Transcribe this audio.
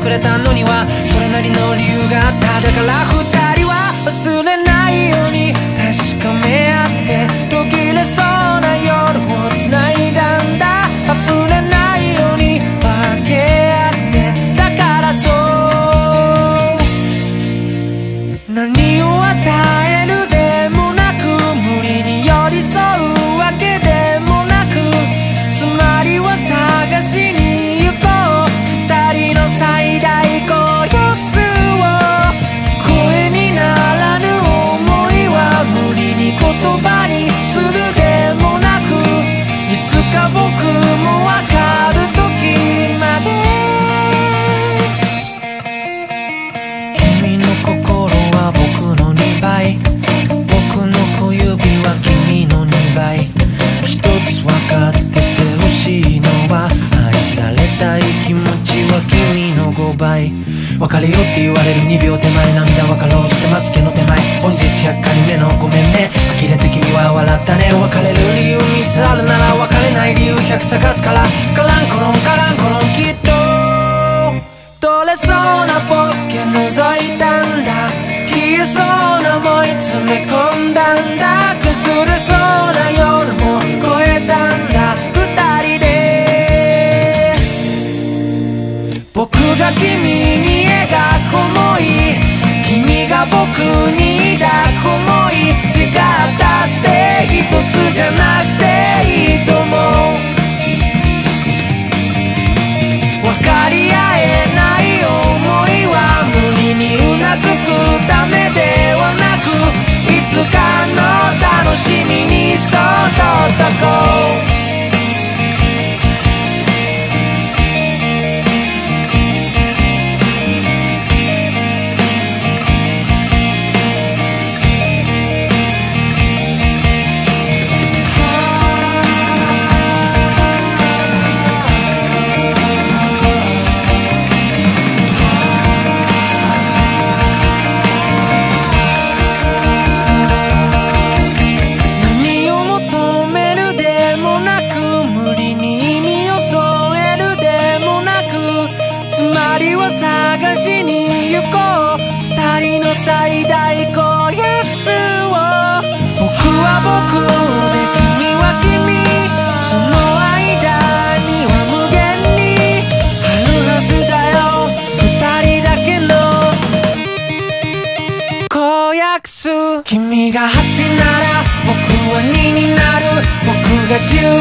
くれたのにはそれなりの理由があった。だから二人別れよって言われる2秒手前涙分かろうして待つけの手前。本日100回目のごめんね。呆れて君は笑ったね。別れる理由3つあるなら別れない理由100探すから。カランコロンカランコロンきっと。取れそうなポッケ覗いたんだ。消えそうな思い詰め込んだんだ。崩れそうな夜も越えたんだ。二人で。僕が君に抱く想い違った探しに行こう二人の最大公約数を僕は僕で君は君その間には無限にあるはずだよ二人だけの公約数君が8なら僕は2になる僕が10